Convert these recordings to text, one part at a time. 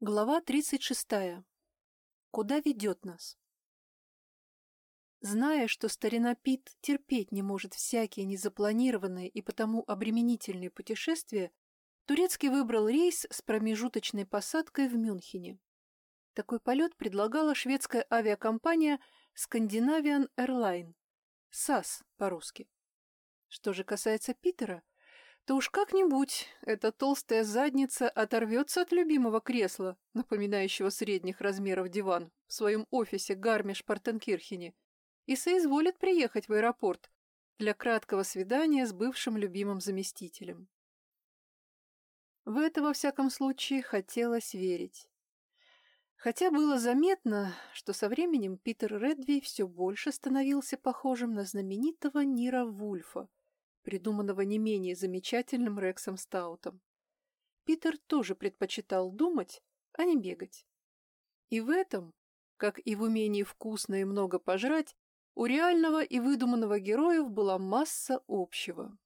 Глава 36. Куда ведет нас? Зная, что старина Пит терпеть не может всякие незапланированные и потому обременительные путешествия, Турецкий выбрал рейс с промежуточной посадкой в Мюнхене. Такой полет предлагала шведская авиакомпания Scandinavian Airline, САС по-русски. Что же касается Питера, то уж как-нибудь эта толстая задница оторвется от любимого кресла, напоминающего средних размеров диван, в своем офисе Гармиш-Партенкирхене, и соизволит приехать в аэропорт для краткого свидания с бывшим любимым заместителем. В это, во всяком случае, хотелось верить. Хотя было заметно, что со временем Питер Редви все больше становился похожим на знаменитого Нира Вульфа, придуманного не менее замечательным Рексом Стаутом. Питер тоже предпочитал думать, а не бегать. И в этом, как и в умении вкусно и много пожрать, у реального и выдуманного героев была масса общего.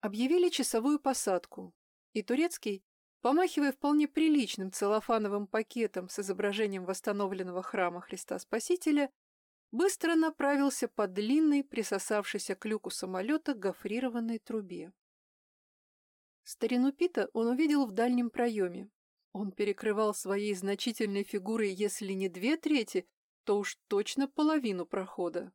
Объявили часовую посадку, и Турецкий, помахивая вполне приличным целлофановым пакетом с изображением восстановленного храма Христа Спасителя, быстро направился по длинной, присосавшейся к люку самолета, гофрированной трубе. Старину Пита он увидел в дальнем проеме. Он перекрывал своей значительной фигурой, если не две трети, то уж точно половину прохода.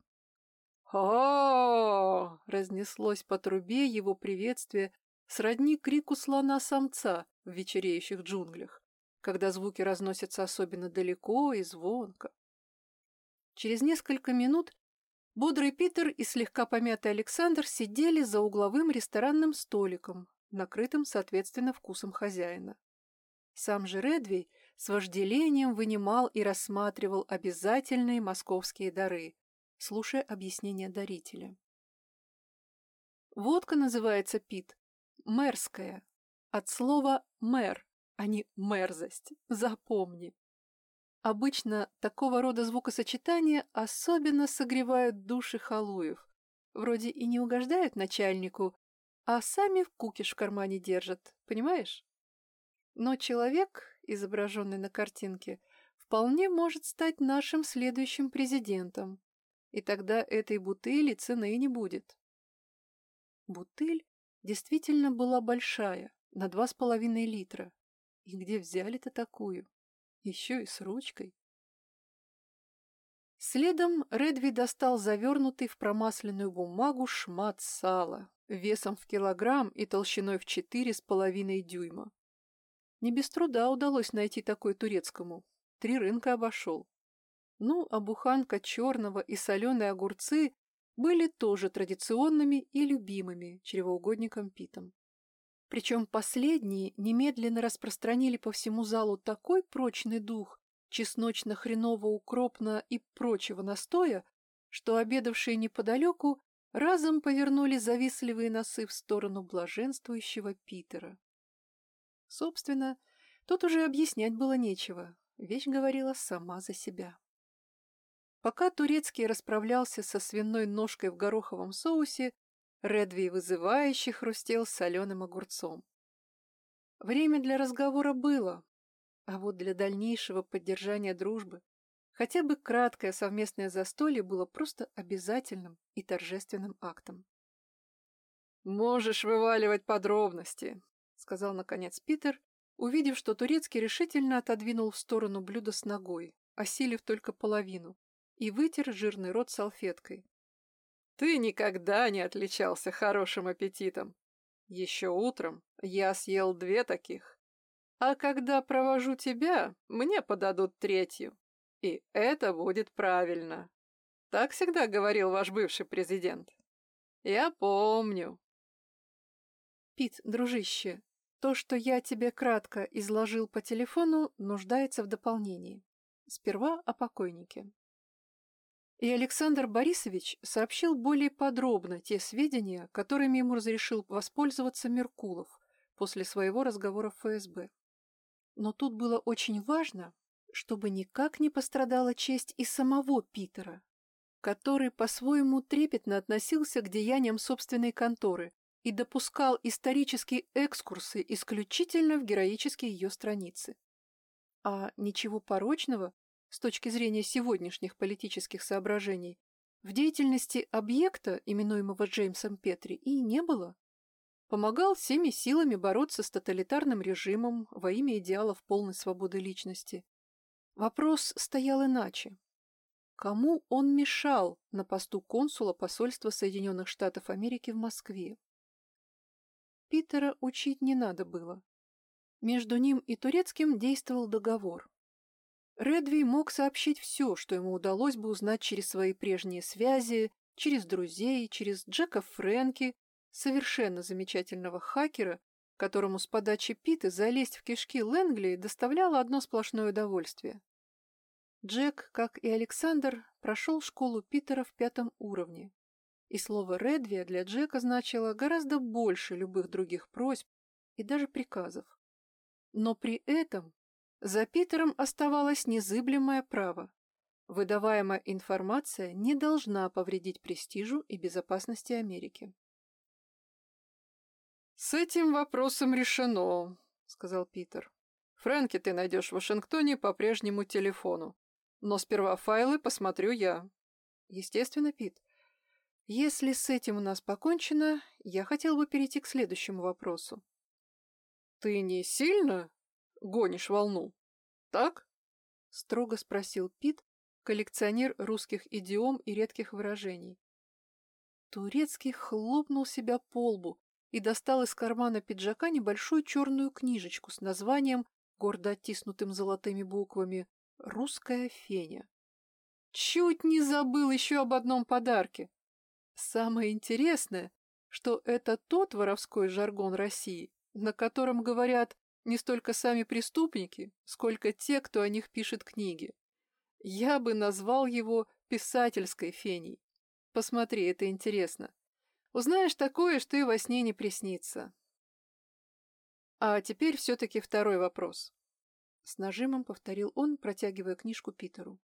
а, разнеслось по трубе его приветствие сродни крику слона-самца в вечереющих джунглях, когда звуки разносятся особенно далеко и звонко. Через несколько минут бодрый Питер и слегка помятый Александр сидели за угловым ресторанным столиком, накрытым, соответственно, вкусом хозяина. Сам же Редвей с вожделением вынимал и рассматривал обязательные московские дары, слушая объяснения дарителя. Водка называется Пит, мэрская, от слова «мэр», а не «мерзость», запомни. Обычно такого рода звукосочетания особенно согревают души халуев. Вроде и не угождают начальнику, а сами в кукиш в кармане держат, понимаешь? Но человек, изображенный на картинке, вполне может стать нашим следующим президентом, и тогда этой бутыли цены не будет. Бутыль действительно была большая, на два с половиной литра. И где взяли-то такую? Еще и с ручкой. Следом Редви достал завернутый в промасленную бумагу шмат сала, весом в килограмм и толщиной в четыре с половиной дюйма. Не без труда удалось найти такой турецкому. Три рынка обошел. Ну, а буханка черного и соленые огурцы были тоже традиционными и любимыми чревоугодником Питом. Причем последние немедленно распространили по всему залу такой прочный дух чесночно-хреново-укропно и прочего настоя, что обедавшие неподалеку разом повернули завистливые носы в сторону блаженствующего Питера. Собственно, тут уже объяснять было нечего, вещь говорила сама за себя. Пока Турецкий расправлялся со свиной ножкой в гороховом соусе, Редви вызывающе хрустел соленым огурцом. Время для разговора было, а вот для дальнейшего поддержания дружбы хотя бы краткое совместное застолье было просто обязательным и торжественным актом. «Можешь вываливать подробности», — сказал наконец Питер, увидев, что Турецкий решительно отодвинул в сторону блюдо с ногой, осилив только половину, и вытер жирный рот салфеткой. Ты никогда не отличался хорошим аппетитом. Еще утром я съел две таких. А когда провожу тебя, мне подадут третью. И это будет правильно. Так всегда говорил ваш бывший президент. Я помню. Пит, дружище, то, что я тебе кратко изложил по телефону, нуждается в дополнении. Сперва о покойнике. И Александр Борисович сообщил более подробно те сведения, которыми ему разрешил воспользоваться Меркулов после своего разговора в ФСБ. Но тут было очень важно, чтобы никак не пострадала честь и самого Питера, который по-своему трепетно относился к деяниям собственной конторы и допускал исторические экскурсы исключительно в героические ее страницы. А ничего порочного с точки зрения сегодняшних политических соображений в деятельности объекта, именуемого Джеймсом Петри, и не было. Помогал всеми силами бороться с тоталитарным режимом во имя идеалов полной свободы личности. Вопрос стоял иначе. Кому он мешал на посту консула посольства Соединенных Штатов Америки в Москве? Питера учить не надо было. Между ним и турецким действовал договор. Редви мог сообщить все, что ему удалось бы узнать через свои прежние связи, через друзей, через Джека Фрэнки, совершенно замечательного хакера, которому с подачи Пита залезть в кишки Лэнгли доставляло одно сплошное удовольствие. Джек, как и Александр, прошел школу Питера в пятом уровне, и слово «Редвия» для Джека значило гораздо больше любых других просьб и даже приказов. Но при этом за Питером оставалось незыблемое право. Выдаваемая информация не должна повредить престижу и безопасности Америки. «С этим вопросом решено», — сказал Питер. «Фрэнки ты найдешь в Вашингтоне по прежнему телефону. Но сперва файлы посмотрю я». «Естественно, Пит. Если с этим у нас покончено, я хотел бы перейти к следующему вопросу». «Ты не сильно гонишь волну, так?» — строго спросил Пит, коллекционер русских идиом и редких выражений. Турецкий хлопнул себя по лбу и достал из кармана пиджака небольшую черную книжечку с названием, гордо оттиснутым золотыми буквами, «Русская феня». Чуть не забыл еще об одном подарке. Самое интересное, что это тот воровской жаргон России, на котором говорят не столько сами преступники, сколько те, кто о них пишет книги. Я бы назвал его писательской феней. Посмотри, это интересно. Узнаешь такое, что и во сне не приснится. А теперь все-таки второй вопрос. С нажимом повторил он, протягивая книжку Питеру.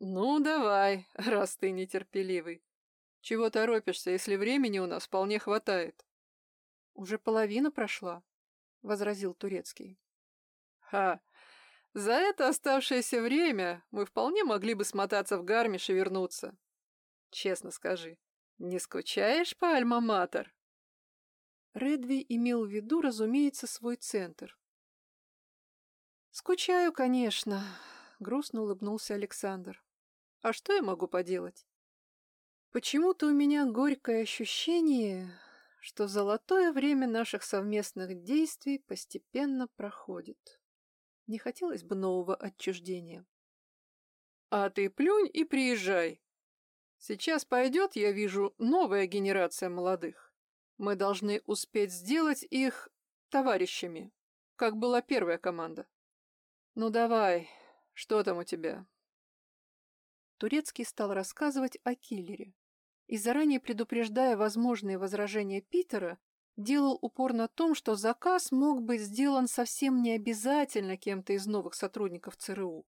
«Ну, давай, раз ты нетерпеливый. Чего торопишься, если времени у нас вполне хватает?» «Уже половина прошла», — возразил Турецкий. «Ха! За это оставшееся время мы вполне могли бы смотаться в Гармиш и вернуться. Честно скажи, не скучаешь по Альма-Матер?» Редви имел в виду, разумеется, свой центр. «Скучаю, конечно», — грустно улыбнулся Александр. «А что я могу поделать? Почему-то у меня горькое ощущение, что золотое время наших совместных действий постепенно проходит. Не хотелось бы нового отчуждения. А ты плюнь и приезжай. Сейчас пойдет, я вижу, новая генерация молодых. Мы должны успеть сделать их товарищами, как была первая команда. Ну давай, что там у тебя? Турецкий стал рассказывать о киллере и, заранее предупреждая возможные возражения Питера, делал упор на том, что заказ мог быть сделан совсем не обязательно кем-то из новых сотрудников ЦРУ.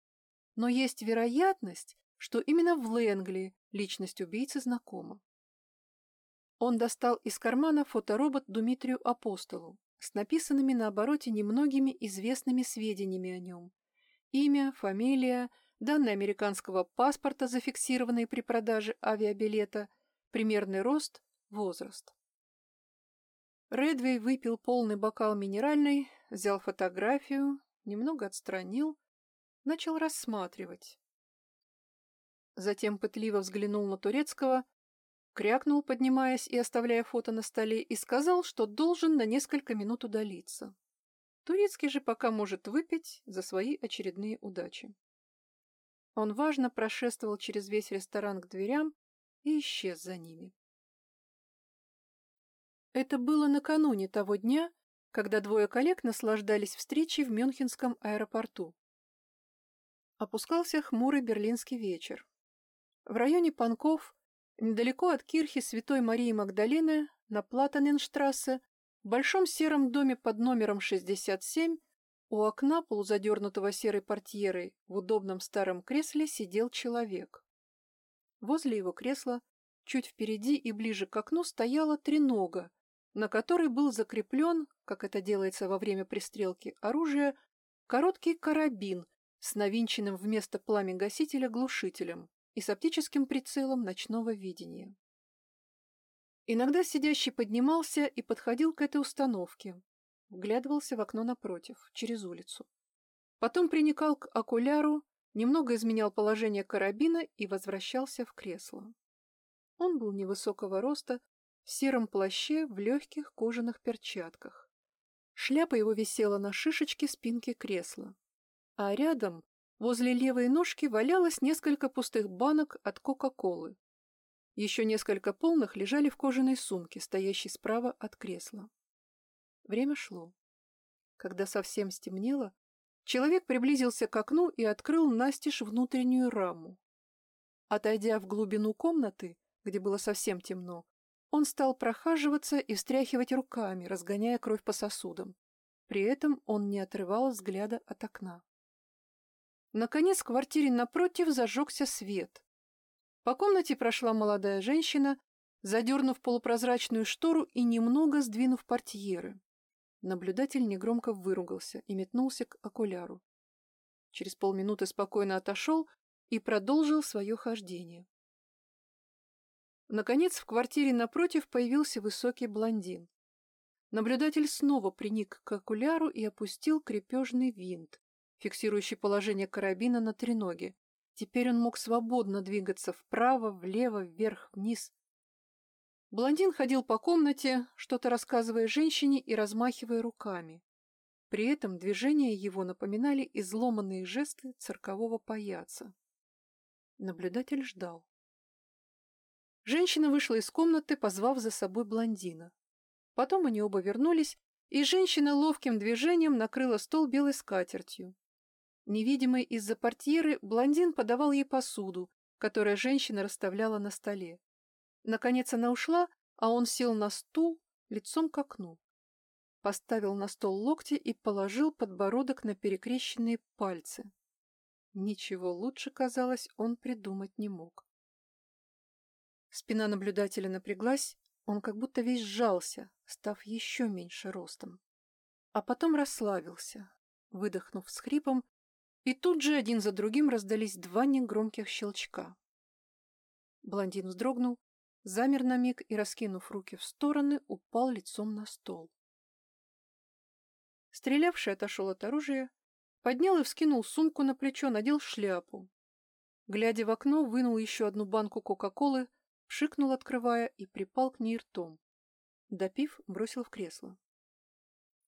Но есть вероятность, что именно в Лэнгли личность убийцы знакома. Он достал из кармана фоторобот Дмитрию Апостолу с написанными на обороте немногими известными сведениями о нем. Имя, фамилия, данные американского паспорта, зафиксированные при продаже авиабилета – примерный рост, возраст. Редвей выпил полный бокал минеральной, взял фотографию, немного отстранил, начал рассматривать. Затем пытливо взглянул на Турецкого, крякнул, поднимаясь и оставляя фото на столе, и сказал, что должен на несколько минут удалиться. Турецкий же пока может выпить за свои очередные удачи. Он важно прошествовал через весь ресторан к дверям, и исчез за ними. Это было накануне того дня, когда двое коллег наслаждались встречей в Мюнхенском аэропорту. Опускался хмурый берлинский вечер. В районе Панков, недалеко от кирхи Святой Марии Магдалены, на Платаненштрассе, в большом сером доме под номером 67, у окна, полузадернутого серой портьерой, в удобном старом кресле сидел человек. Возле его кресла, чуть впереди и ближе к окну, стояла тренога, на которой был закреплен, как это делается во время пристрелки, оружие, короткий карабин с навинченным вместо пламя-гасителя глушителем и с оптическим прицелом ночного видения. Иногда сидящий поднимался и подходил к этой установке, вглядывался в окно напротив, через улицу. Потом приникал к окуляру, немного изменял положение карабина и возвращался в кресло. Он был невысокого роста, в сером плаще, в легких кожаных перчатках. Шляпа его висела на шишечке спинки кресла. А рядом, возле левой ножки, валялось несколько пустых банок от Кока-Колы. Еще несколько полных лежали в кожаной сумке, стоящей справа от кресла. Время шло. Когда совсем стемнело, человек приблизился к окну и открыл настежь внутреннюю раму. Отойдя в глубину комнаты, где было совсем темно, он стал прохаживаться и встряхивать руками, разгоняя кровь по сосудам. При этом он не отрывал взгляда от окна. Наконец в квартире напротив зажегся свет. По комнате прошла молодая женщина, задернув полупрозрачную штору и немного сдвинув портьеры. Наблюдатель негромко выругался и метнулся к окуляру. Через полминуты спокойно отошел и продолжил свое хождение. Наконец, в квартире напротив появился высокий блондин. Наблюдатель снова приник к окуляру и опустил крепежный винт, фиксирующий положение карабина на треноге. Теперь он мог свободно двигаться вправо, влево, вверх, вниз. Блондин ходил по комнате, что-то рассказывая женщине и размахивая руками. При этом движения его напоминали изломанные жесты циркового паяца. Наблюдатель ждал. Женщина вышла из комнаты, позвав за собой блондина. Потом они оба вернулись, и женщина ловким движением накрыла стол белой скатертью. Невидимый из-за портьеры, блондин подавал ей посуду, которую женщина расставляла на столе. Наконец она ушла, а он сел на стул лицом к окну. Поставил на стол локти и положил подбородок на перекрещенные пальцы. Ничего лучше, казалось, он придумать не мог. Спина наблюдателя напряглась, он как будто весь сжался, став еще меньше ростом. А потом расслабился, выдохнув с хрипом, и тут же один за другим раздались два негромких щелчка. Блондин вздрогнул, замер на миг и, раскинув руки в стороны, упал лицом на стол. Стрелявший отошел от оружия, поднял и вскинул сумку на плечо, надел шляпу. Глядя в окно, вынул еще одну банку Кока-Колы, Пшикнул, открывая, и припал к ней ртом. Допив, бросил в кресло.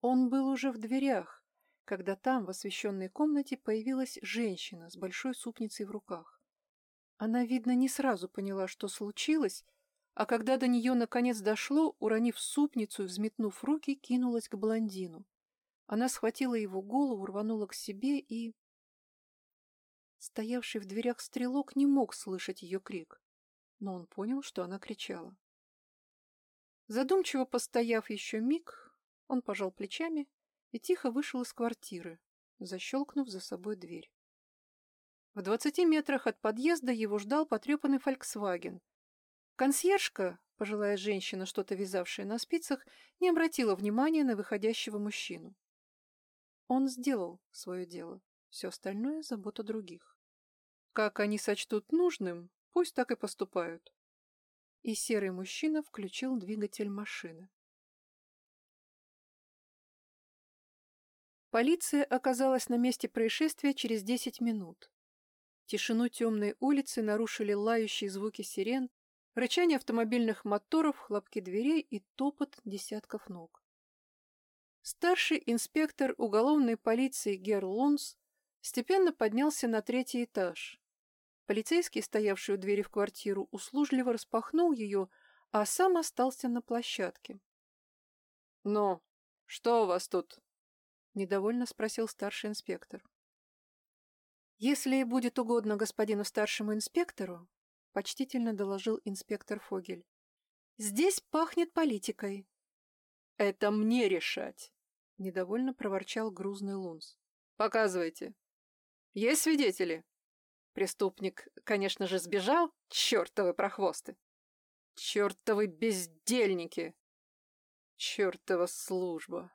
Он был уже в дверях, когда там, в освещенной комнате, появилась женщина с большой супницей в руках. Она, видно, не сразу поняла, что случилось, а когда до нее наконец дошло, уронив супницу и взметнув руки, кинулась к блондину. Она схватила его голову, рванула к себе и... Стоявший в дверях стрелок не мог слышать ее крик но он понял, что она кричала. Задумчиво постояв еще миг, он пожал плечами и тихо вышел из квартиры, защелкнув за собой дверь. В двадцати метрах от подъезда его ждал потрепанный «Фольксваген». Консьержка, пожилая женщина, что-то вязавшая на спицах, не обратила внимания на выходящего мужчину. Он сделал свое дело, все остальное — забота других. Как они сочтут нужным, Пусть так и поступают. И серый мужчина включил двигатель машины. Полиция оказалась на месте происшествия через десять минут. Тишину темной улицы нарушили лающие звуки сирен, рычание автомобильных моторов, хлопки дверей и топот десятков ног. Старший инспектор уголовной полиции Гер Лунс степенно поднялся на третий этаж, Полицейский, стоявший у двери в квартиру, услужливо распахнул ее, а сам остался на площадке. «Ну, что у вас тут?» — недовольно спросил старший инспектор. «Если будет угодно господину старшему инспектору», — почтительно доложил инспектор Фогель, — «здесь пахнет политикой». «Это мне решать», — недовольно проворчал грузный Лунс. «Показывайте. Есть свидетели?» Преступник, конечно же, сбежал, чертовы прохвосты. Чертовы бездельники. Чертова служба.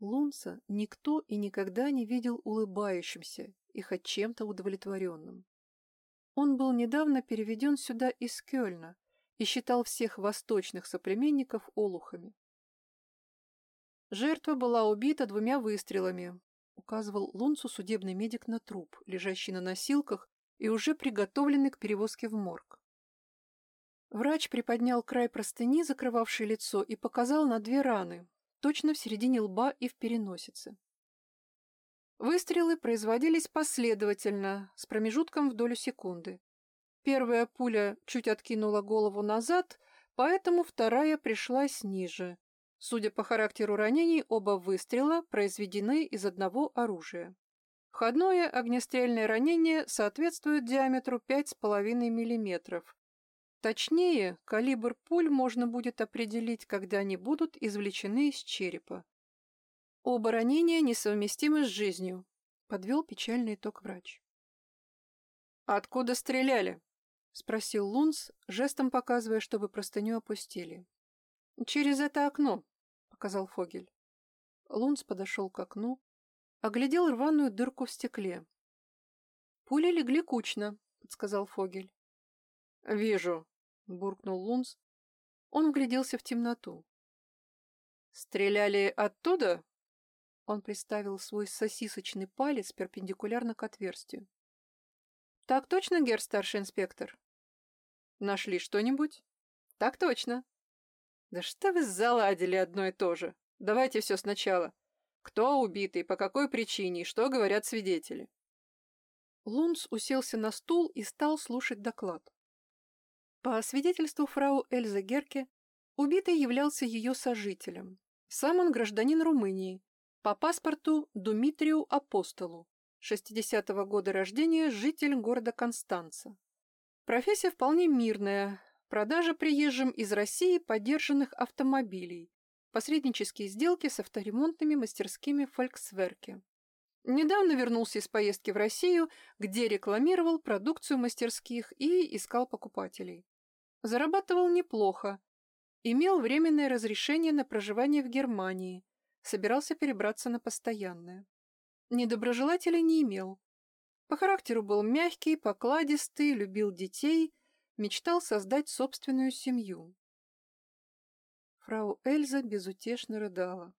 Лунца никто и никогда не видел улыбающимся и хоть чем-то удовлетворенным. Он был недавно переведен сюда из Кёльна и считал всех восточных соплеменников олухами. Жертва была убита двумя выстрелами, указывал Лунцу судебный медик на труп, лежащий на носилках и уже приготовленный к перевозке в морг. Врач приподнял край простыни, закрывавшей лицо, и показал на две раны, точно в середине лба и в переносице. Выстрелы производились последовательно, с промежутком в долю секунды. Первая пуля чуть откинула голову назад, поэтому вторая пришлась ниже. Судя по характеру ранений, оба выстрела произведены из одного оружия. Входное огнестрельное ранение соответствует диаметру 5,5 мм. Точнее, калибр пуль можно будет определить, когда они будут извлечены из черепа. Оба ранения несовместимы с жизнью, подвел печальный итог врач. «Откуда стреляли?» — спросил Лунс, жестом показывая, чтобы простыню опустили. «Через это окно», — показал Фогель. Лунс подошел к окну, оглядел рваную дырку в стекле. «Пули легли кучно», — подсказал Фогель. «Вижу», — буркнул Лунс. Он вгляделся в темноту. «Стреляли оттуда?» Он приставил свой сосисочный палец перпендикулярно к отверстию. «Так точно, гер старший инспектор?» «Нашли что-нибудь?» «Так точно». «Да что вы заладили одно и то же? Давайте все сначала. Кто убитый, по какой причине, что говорят свидетели?» Лунц уселся на стул и стал слушать доклад. По свидетельству фрау Эльзы Герке, убитый являлся ее сожителем. Сам он гражданин Румынии, по паспорту Думитрию Апостолу, 60-го года рождения, житель города Констанца. Профессия вполне мирная, продажа приезжим из России подержанных автомобилей, посреднические сделки с авторемонтными мастерскими Фольксверке. Недавно вернулся из поездки в Россию, где рекламировал продукцию мастерских и искал покупателей. Зарабатывал неплохо. Имел временное разрешение на проживание в Германии. Собирался перебраться на постоянное. Недоброжелателей не имел. По характеру был мягкий, покладистый, любил детей, мечтал создать собственную семью. Фрау Эльза безутешно рыдала.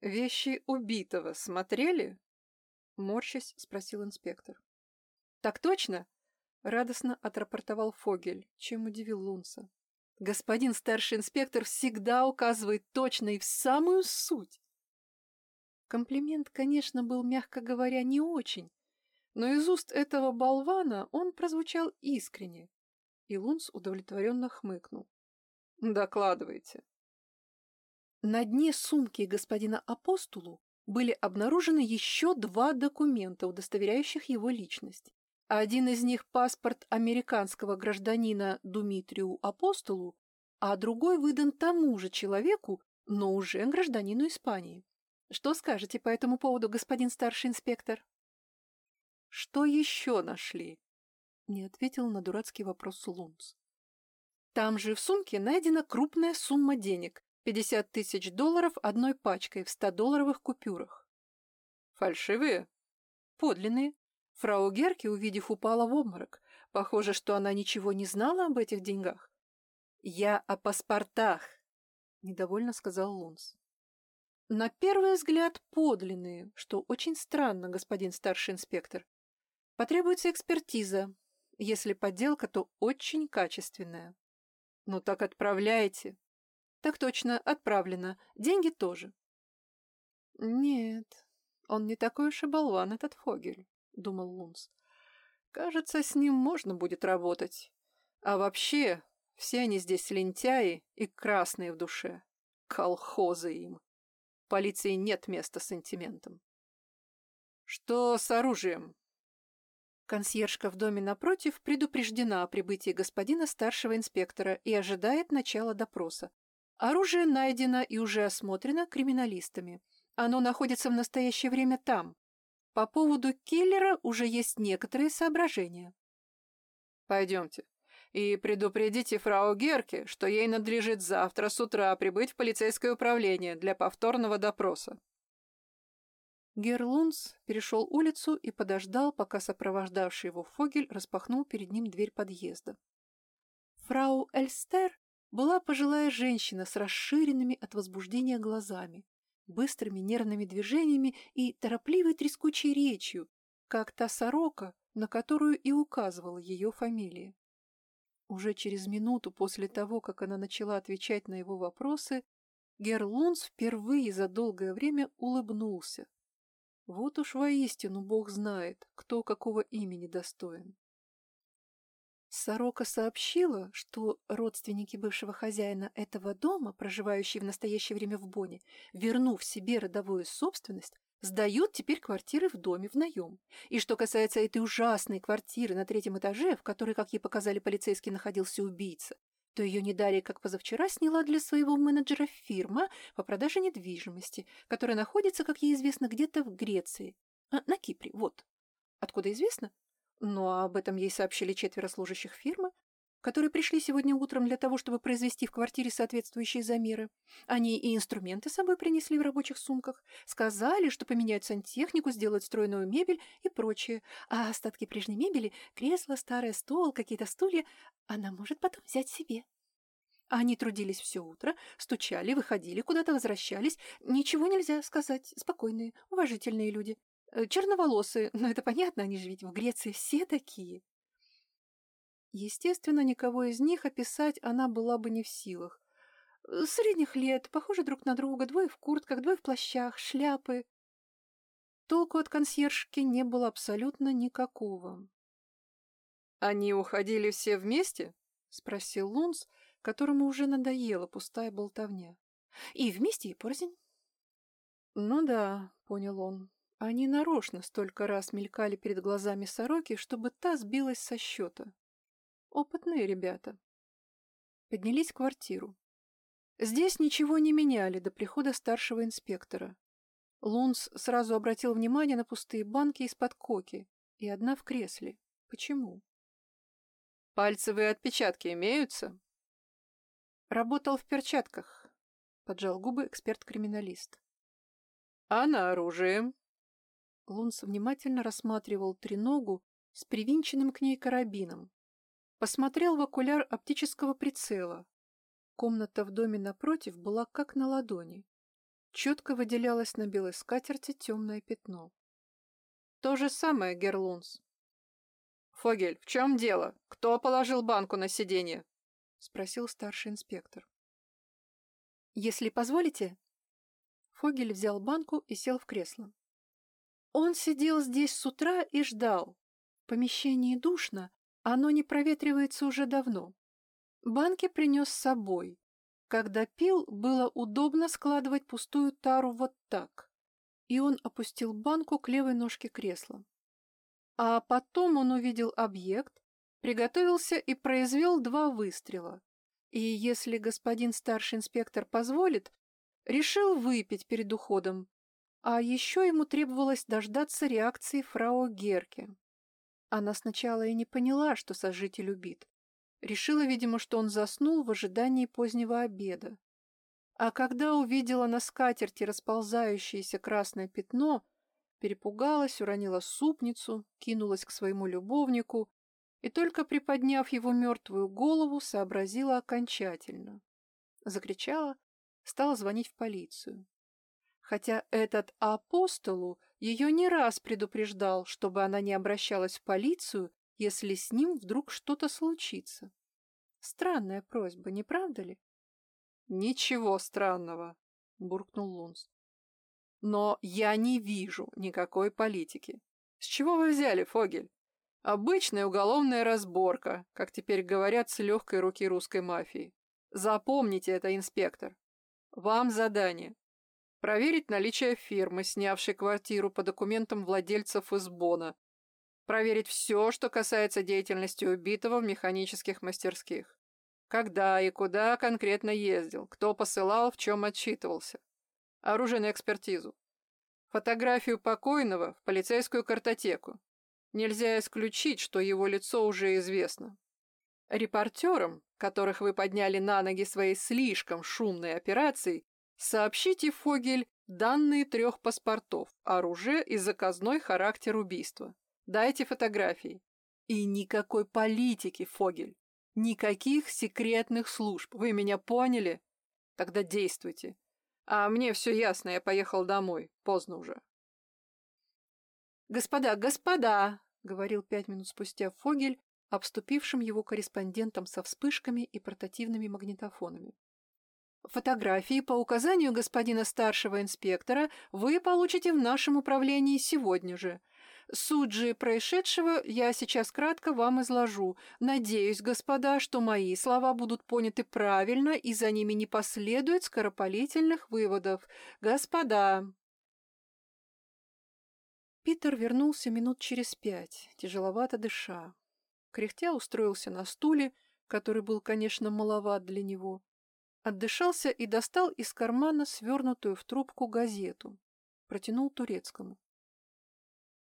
«Вещи убитого смотрели?» Морщась, спросил инспектор. «Так точно?» — радостно отрапортовал Фогель, чем удивил Лунца. «Господин старший инспектор всегда указывает точно и в самую суть!» Комплимент, конечно, был, мягко говоря, не очень, но из уст этого болвана он прозвучал искренне, и Лунц удовлетворенно хмыкнул. «Докладывайте», на дне сумки господина Апостолу были обнаружены еще два документа, удостоверяющих его личность. Один из них – паспорт американского гражданина Думитрию Апостолу, а другой выдан тому же человеку, но уже гражданину Испании. Что скажете по этому поводу, господин старший инспектор? Что еще нашли? Не ответил на дурацкий вопрос Лунц. Там же в сумке найдена крупная сумма денег, 50 тысяч долларов одной пачкой в 100-долларовых купюрах. Фальшивые? Подлинные. Фрау Герки, увидев, упала в обморок. Похоже, что она ничего не знала об этих деньгах. «Я о паспортах», — недовольно сказал Лунс. «На первый взгляд подлинные, что очень странно, господин старший инспектор. Потребуется экспертиза. Если подделка, то очень качественная. Ну так отправляйте, так точно, отправлено. Деньги тоже. Нет, он не такой уж и болван, этот Фогель, думал Лунс. Кажется, с ним можно будет работать. А вообще, все они здесь лентяи и красные в душе. Колхозы им. Полиции нет места сантиментам. Что с оружием? Консьержка в доме напротив предупреждена о прибытии господина старшего инспектора и ожидает начала допроса. Оружие найдено и уже осмотрено криминалистами. Оно находится в настоящее время там. По поводу киллера уже есть некоторые соображения. Пойдемте. И предупредите фрау Герке, что ей надлежит завтра с утра прибыть в полицейское управление для повторного допроса. Герлунс перешел улицу и подождал, пока сопровождавший его Фогель распахнул перед ним дверь подъезда. Фрау Эльстер была пожилая женщина с расширенными от возбуждения глазами, быстрыми нервными движениями и торопливой трескучей речью, как та сорока, на которую и указывала ее фамилия. Уже через минуту после того, как она начала отвечать на его вопросы, Герлунс впервые за долгое время улыбнулся. Вот уж воистину Бог знает, кто какого имени достоин. Сорока сообщила, что родственники бывшего хозяина этого дома, проживающие в настоящее время в Боне, вернув себе родовую собственность, сдают теперь квартиры в доме в наем. И что касается этой ужасной квартиры на третьем этаже, в которой, как ей показали полицейский, находился убийца, то ее не как позавчера, сняла для своего менеджера фирма по продаже недвижимости, которая находится, как ей известно, где-то в Греции. А, на Кипре, вот. Откуда известно? А об этом ей сообщили четверо служащих фирмы, которые пришли сегодня утром для того, чтобы произвести в квартире соответствующие замеры. Они и инструменты с собой принесли в рабочих сумках, сказали, что поменяют сантехнику, сделают стройную мебель и прочее. А остатки прежней мебели — кресло, старый стол, какие-то стулья — она может потом взять себе. Они трудились все утро, стучали, выходили, куда-то возвращались. Ничего нельзя сказать. Спокойные, уважительные люди. Э, черноволосые, но это понятно, они же ведь в Греции все такие. Естественно, никого из них описать она была бы не в силах. Э, средних лет, похожи друг на друга, двое в куртках, двое в плащах, шляпы. Толку от консьержки не было абсолютно никакого. «Они уходили все вместе?» — спросил Лунс, которому уже надоела пустая болтовня. «И вместе, и порознь». «Ну да», — понял он, — «они нарочно столько раз мелькали перед глазами сороки, чтобы та сбилась со счета. Опытные ребята. Поднялись в квартиру. Здесь ничего не меняли до прихода старшего инспектора. Лунс сразу обратил внимание на пустые банки из-под коки и одна в кресле. Почему? Пальцевые отпечатки имеются? Работал в перчатках, поджал губы эксперт-криминалист. А на оружие? Лунс внимательно рассматривал треногу с привинченным к ней карабином, Посмотрел в окуляр оптического прицела. Комната в доме напротив была как на ладони. Четко выделялось на белой скатерти темное пятно. То же самое, Герлунс. Фогель, в чем дело? Кто положил банку на сиденье? Спросил старший инспектор. Если позволите. Фогель взял банку и сел в кресло. Он сидел здесь с утра и ждал. В помещении душно, оно не проветривается уже давно. Банки принес с собой. Когда пил, было удобно складывать пустую тару вот так. И он опустил банку к левой ножке кресла. А потом он увидел объект, приготовился и произвел два выстрела. И если господин старший инспектор позволит, решил выпить перед уходом. А еще ему требовалось дождаться реакции фрау Герке. Она сначала и не поняла, что сожитель убит. Решила, видимо, что он заснул в ожидании позднего обеда. А когда увидела на скатерти расползающееся красное пятно, перепугалась, уронила супницу, кинулась к своему любовнику и только приподняв его мертвую голову, сообразила окончательно. Закричала, стала звонить в полицию. Хотя этот апостолу ее не раз предупреждал, чтобы она не обращалась в полицию, если с ним вдруг что-то случится. Странная просьба, не правда ли? Ничего странного, буркнул Лунс. Но я не вижу никакой политики. С чего вы взяли, Фогель? Обычная уголовная разборка, как теперь говорят с легкой руки русской мафии. Запомните это, инспектор. Вам задание Проверить наличие фирмы, снявшей квартиру по документам владельцев из Бона. Проверить все, что касается деятельности убитого в механических мастерских. Когда и куда конкретно ездил, кто посылал, в чем отчитывался. Оружие экспертизу. Фотографию покойного в полицейскую картотеку. Нельзя исключить, что его лицо уже известно. Репортерам, которых вы подняли на ноги своей слишком шумной операцией, сообщите, Фогель, данные трех паспортов, оружие и заказной характер убийства. Дайте фотографии. И никакой политики, Фогель. Никаких секретных служб. Вы меня поняли? Тогда действуйте. А мне все ясно, я поехал домой. Поздно уже. «Господа, господа!» — говорил пять минут спустя Фогель, обступившим его корреспондентом со вспышками и портативными магнитофонами. Фотографии по указанию господина старшего инспектора вы получите в нашем управлении сегодня же. Суть же происшедшего я сейчас кратко вам изложу. Надеюсь, господа, что мои слова будут поняты правильно и за ними не последует скоропалительных выводов. Господа!» Питер вернулся минут через пять, тяжеловато дыша. Кряхтя устроился на стуле, который был, конечно, маловат для него. Отдышался и достал из кармана свернутую в трубку газету. Протянул Турецкому.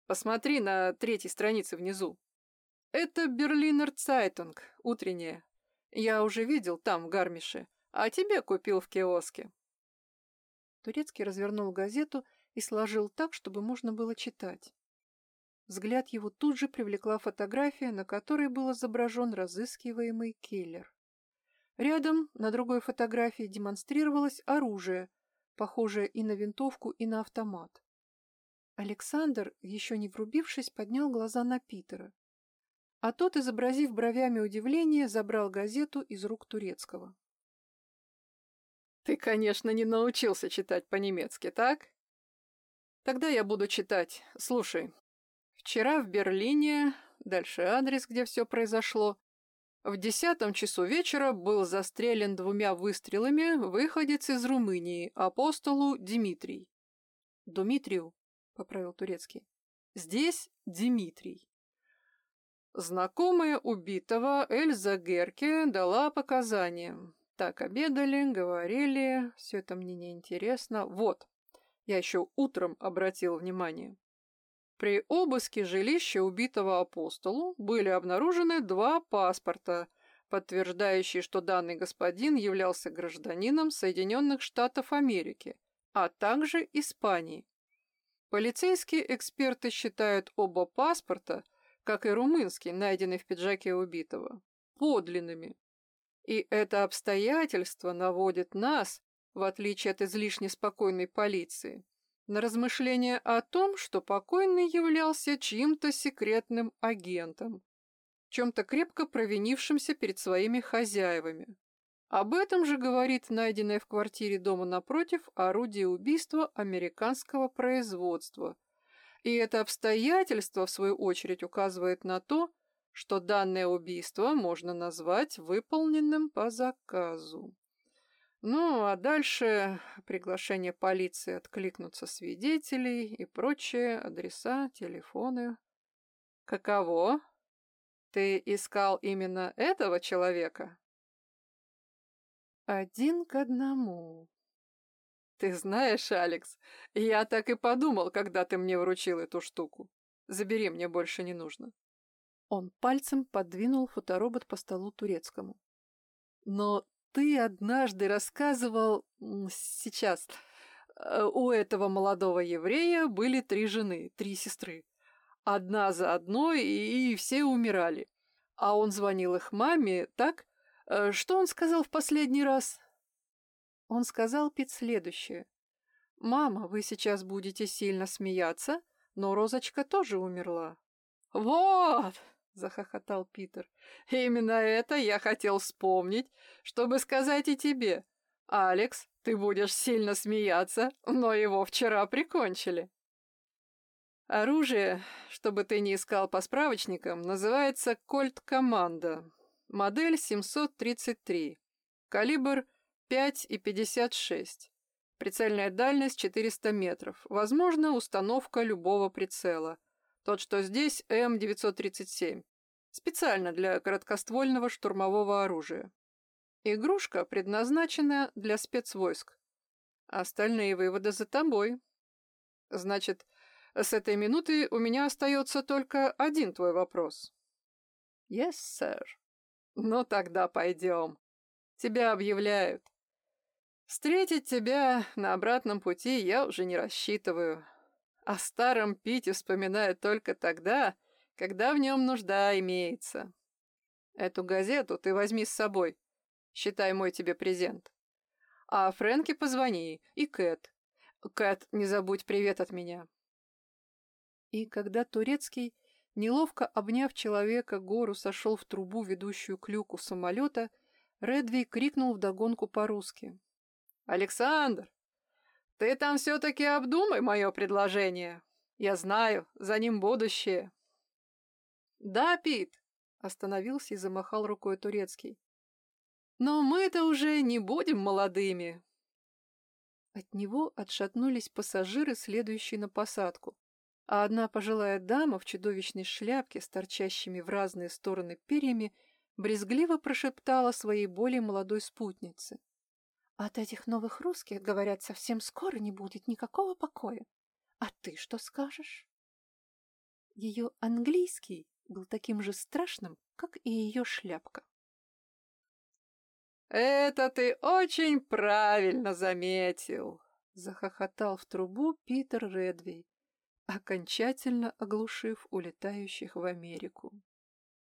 Посмотри на третьей странице внизу. Это Берлинер Цайтунг, утренняя. Я уже видел там, в Гармише, а тебе купил в киоске. Турецкий развернул газету и сложил так, чтобы можно было читать. Взгляд его тут же привлекла фотография, на которой был изображен разыскиваемый киллер. Рядом, на другой фотографии, демонстрировалось оружие, похожее и на винтовку, и на автомат. Александр, еще не врубившись, поднял глаза на Питера. А тот, изобразив бровями удивление, забрал газету из рук турецкого. «Ты, конечно, не научился читать по-немецки, так? Тогда я буду читать. Слушай. Вчера в Берлине, дальше адрес, где все произошло, в десятом часу вечера был застрелен двумя выстрелами выходец из Румынии, апостолу Дмитрий. Дмитрию, — поправил Турецкий. «Здесь Дмитрий». Знакомая убитого Эльза Герке дала показания. Так обедали, говорили, все это мне неинтересно. Вот, я еще утром обратил внимание. При обыске жилища убитого апостолу были обнаружены два паспорта, подтверждающие, что данный господин являлся гражданином Соединенных Штатов Америки, а также Испании. Полицейские эксперты считают оба паспорта, как и румынский, найденный в пиджаке убитого, подлинными. И это обстоятельство наводит нас, в отличие от излишне спокойной полиции, на размышление о том, что покойный являлся чьим-то секретным агентом, чем-то крепко провинившимся перед своими хозяевами. Об этом же говорит найденное в квартире дома напротив орудие убийства американского производства. И это обстоятельство, в свою очередь, указывает на то, что данное убийство можно назвать выполненным по заказу. Ну, а дальше приглашение полиции откликнуться свидетелей и прочие адреса, телефоны. Каково? Ты искал именно этого человека? Один к одному. Ты знаешь, Алекс, я так и подумал, когда ты мне вручил эту штуку. Забери, мне больше не нужно. Он пальцем подвинул фоторобот по столу турецкому. Но ты однажды рассказывал... Сейчас. Э, у этого молодого еврея были три жены, три сестры. Одна за одной, и все умирали. А он звонил их маме, так? Э, что он сказал в последний раз? Он сказал Пит следующее. «Мама, вы сейчас будете сильно смеяться, но Розочка тоже умерла». «Вот!» — захохотал Питер. «Именно это я хотел вспомнить, чтобы сказать и тебе. Алекс, ты будешь сильно смеяться, но его вчера прикончили». Оружие, чтобы ты не искал по справочникам, называется «Кольт Команда». Модель 733. Калибр 5,56. Прицельная дальность 400 метров. Возможно, установка любого прицела. Тот, что здесь, М937. Специально для короткоствольного штурмового оружия. Игрушка предназначена для спецвойск. Остальные выводы за тобой. Значит, с этой минуты у меня остается только один твой вопрос. Yes, sir. Ну тогда пойдем. Тебя объявляют. Встретить тебя на обратном пути я уже не рассчитываю. О старом Пите вспоминаю только тогда, когда в нем нужда имеется. Эту газету ты возьми с собой. Считай мой тебе презент. А Фрэнке позвони, и Кэт. Кэт, не забудь привет от меня. И когда Турецкий, неловко обняв человека, гору сошел в трубу, ведущую к люку самолета, Редви крикнул вдогонку по-русски. «Александр, ты там все-таки обдумай мое предложение. Я знаю, за ним будущее». «Да, Пит», — остановился и замахал рукой турецкий. «Но мы-то уже не будем молодыми». От него отшатнулись пассажиры, следующие на посадку, а одна пожилая дама в чудовищной шляпке с торчащими в разные стороны перьями брезгливо прошептала своей более молодой спутнице. От этих новых русских, говорят, совсем скоро не будет никакого покоя. А ты что скажешь? Ее английский был таким же страшным, как и ее шляпка. «Это ты очень правильно заметил!» — захохотал в трубу Питер Редвей, окончательно оглушив улетающих в Америку.